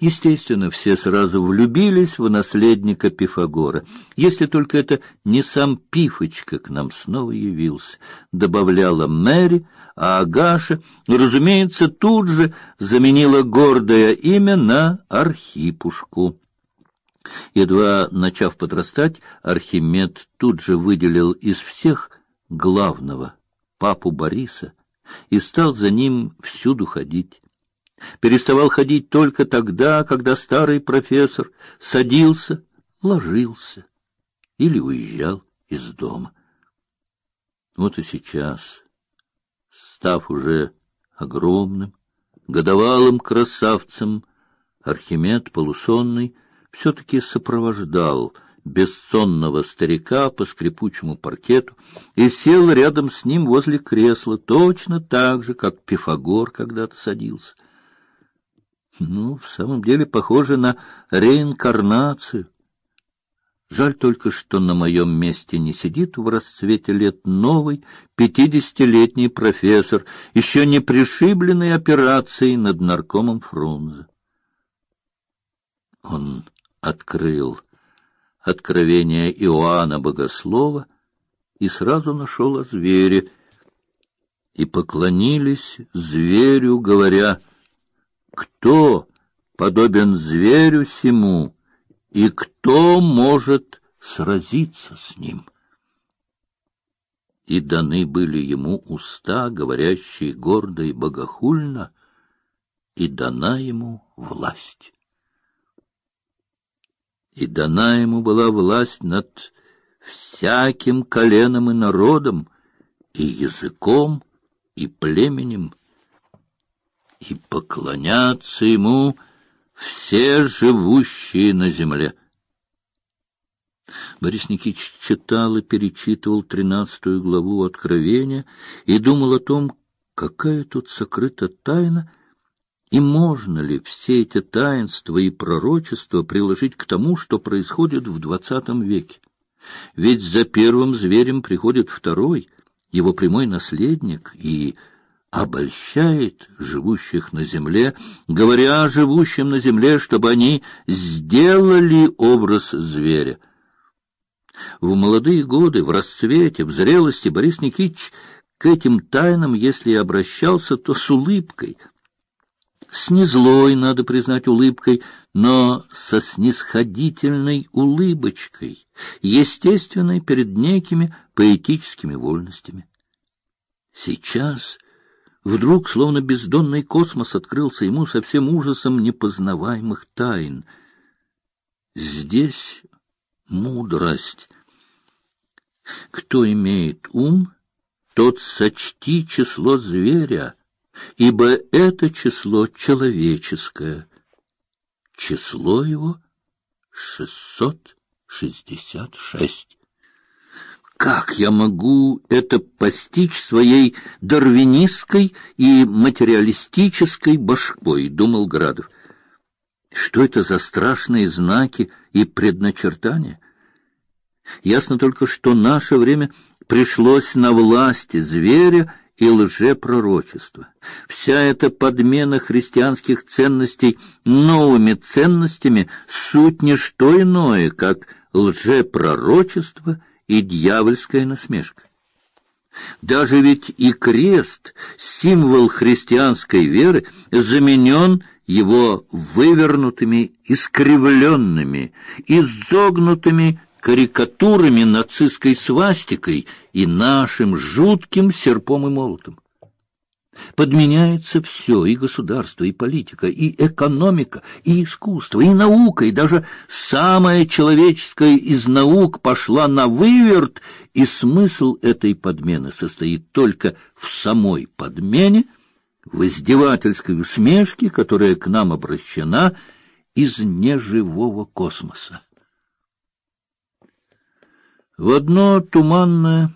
Естественно, все сразу влюбились в наследника Пифагора. Если только это не сам Пифочка к нам снова явился, добавляла Мэри, а Агаша, разумеется, тут же заменила гордое имя на Архипушку. Едва начав подрастать, Архимед тут же выделил из всех главного папу Бориса и стал за ним всюду ходить. Переставал ходить только тогда, когда старый профессор садился, ложился или уезжал из дома. Вот и сейчас, став уже огромным, годовалым красавцем, Архимед полусонный все-таки сопровождал бессонного старика по скрипучему паркету и сел рядом с ним возле кресла, точно так же, как Пифагор когда-то садился. Ну, в самом деле похоже на реинкарнацию. Жаль только, что на моем месте не сидит в расцвете лет новый пятидесятилетний профессор, еще не пришибленный операцией над наркомом Фрунзе. Он открыл откровение Иоанна Богослова и сразу нашел о звере, и поклонились зверю, говоря — кто подобен зверю сему, и кто может сразиться с ним? И даны были ему уста, говорящие гордо и богохульно, и дана ему власть. И дана ему была власть над всяким коленом и народом, и языком, и племенем, и поклонятся ему все живущие на земле. Борис Никитич читал и перечитывал тринадцатую главу Откровения и думал о том, какая тут сокрыта тайна, и можно ли все эти таинства и пророчества приложить к тому, что происходит в двадцатом веке. Ведь за первым зверем приходит второй, его прямой наследник и обольщает живущих на земле, говоря живущим на земле, чтобы они сделали образ зверя. В молодые годы, в расцвете, в зрелости Борис Никитич к этим тайнам, если и обращался, то с улыбкой, с незлой, надо признать, улыбкой, но со снисходительной улыбочкой, естественной перед некими поэтическими вольностями. Сейчас Вдруг, словно бездонный космос, открылся ему со всем ужасом непознаваемых тайн. Здесь мудрость. Кто имеет ум, тот сочти число зверя, ибо это число человеческое. Число его шестьсот шестьдесят шесть. Как я могу это постичь своей дарвинистской и материалистической башкой, думал Градов. Что это за страшные знаки и предначертания? Ясно только, что наше время пришлось на власти зверя и лжепророчества. Вся эта подмена христианских ценностей новыми ценностями суть не что иное, как лжепророчество – и дьявольская насмешка. Даже ведь и крест, символ христианской веры, заменен его вывернутыми, искривленными, изогнутыми карикатурами нацистской свастикой и нашим жутким серпом и молотом. Подменяется все, и государство, и политика, и экономика, и искусство, и наука, и даже самая человеческая из наук пошла на выверт, и смысл этой подмены состоит только в самой подмене, в издевательской усмешке, которая к нам обращена из неживого космоса. В одно туманное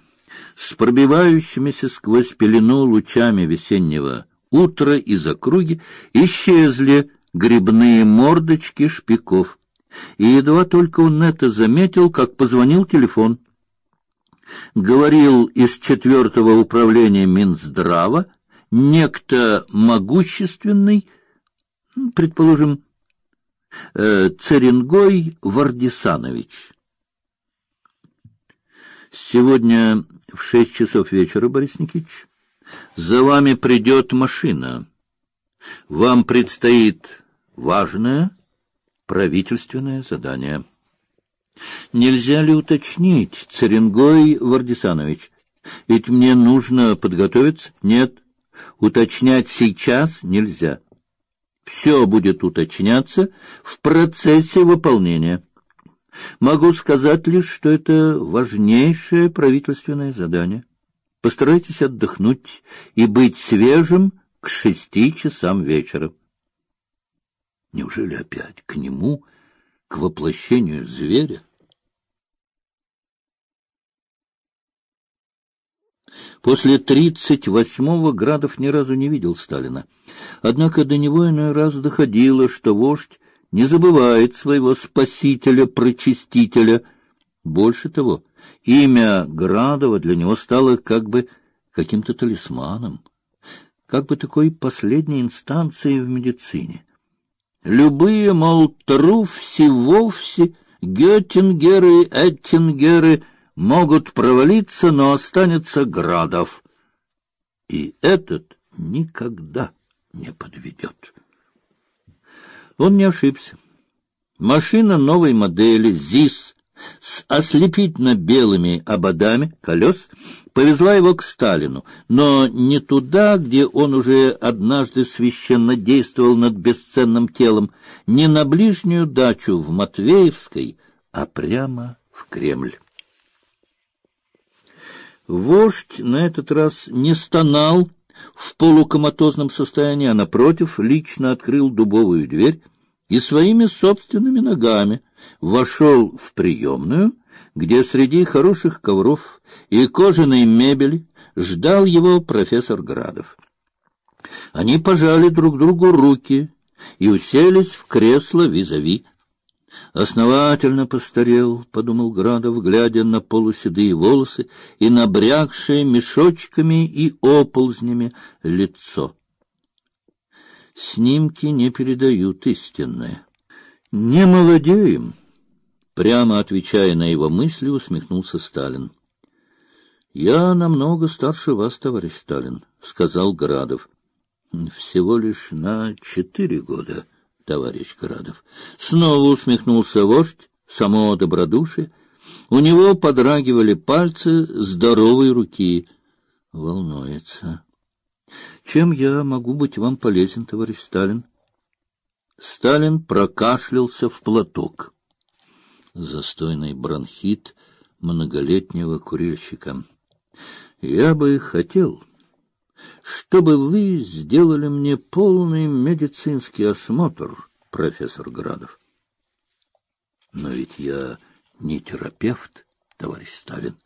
с пробивающимися сквозь пелену лучами весеннего утра из округи исчезли грибные мордочки шпиков. И едва только он это заметил, как позвонил телефон. Говорил из четвертого управления Минздрава некто могущественный, предположим, э, Церенгой Вардисанович. Сегодня в шесть часов вечера, Борис Никитич, за вами придет машина. Вам предстоит важное правительственное задание. Нельзя ли уточнить, Церенгой Вардисанович? Ведь мне нужно подготовиться. Нет, уточнять сейчас нельзя. Все будет уточняться в процессе выполнения. Могу сказать лишь, что это важнейшее правительственное задание. Постарайтесь отдохнуть и быть свежим к шести часам вечера. Неужели опять к нему, к воплощению зверя? После тридцать восьмого Градов ни разу не видел Сталина. Однако до него иной раз доходило, что вождь не забывает своего спасителя-прочистителя. Больше того, имя Градова для него стало как бы каким-то талисманом, как бы такой последней инстанцией в медицине. Любые, мол, труфси, вовсе, Геттингеры, Эттингеры могут провалиться, но останется Градов. И этот никогда не подведет. Он не ошибся. Машина новой модели ЗИС с ослепительно-белыми ободами колес повезла его к Сталину, но не туда, где он уже однажды священно действовал над бесценным телом, не на ближнюю дачу в Матвеевской, а прямо в Кремль. Вождь на этот раз не стонал в полукоматозном состоянии, а напротив лично открыл дубовую дверь и своими собственными ногами вошел в приемную, где среди хороших ковров и кожаной мебели ждал его профессор Градов. Они пожали друг другу руки и уселись в кресло визави. Основательно постарел, подумал Градов, глядя на полуседые волосы и набрякшее мешочками и оползнями лицо. Снимки не передают истинное. Не молодеем. Прямо отвечая на его мысли, усмехнулся Сталин. Я намного старше вас, товарищ Сталин, сказал Градов. Всего лишь на четыре года товарищ Градов. Снова усмехнулся вождь, само добродушие. У него подрагивали пальцы здоровой руки. Волнуется. Чем я могу быть вам полезен, товарищ Сталин? Сталин прокашлялся в платок. Застойный бронхит многолетнего курильщика. Я бы хотел, чтобы вы сделали мне полный медицинский осмотр, профессор Градов. Но ведь я не терапевт, товарищ Сталин.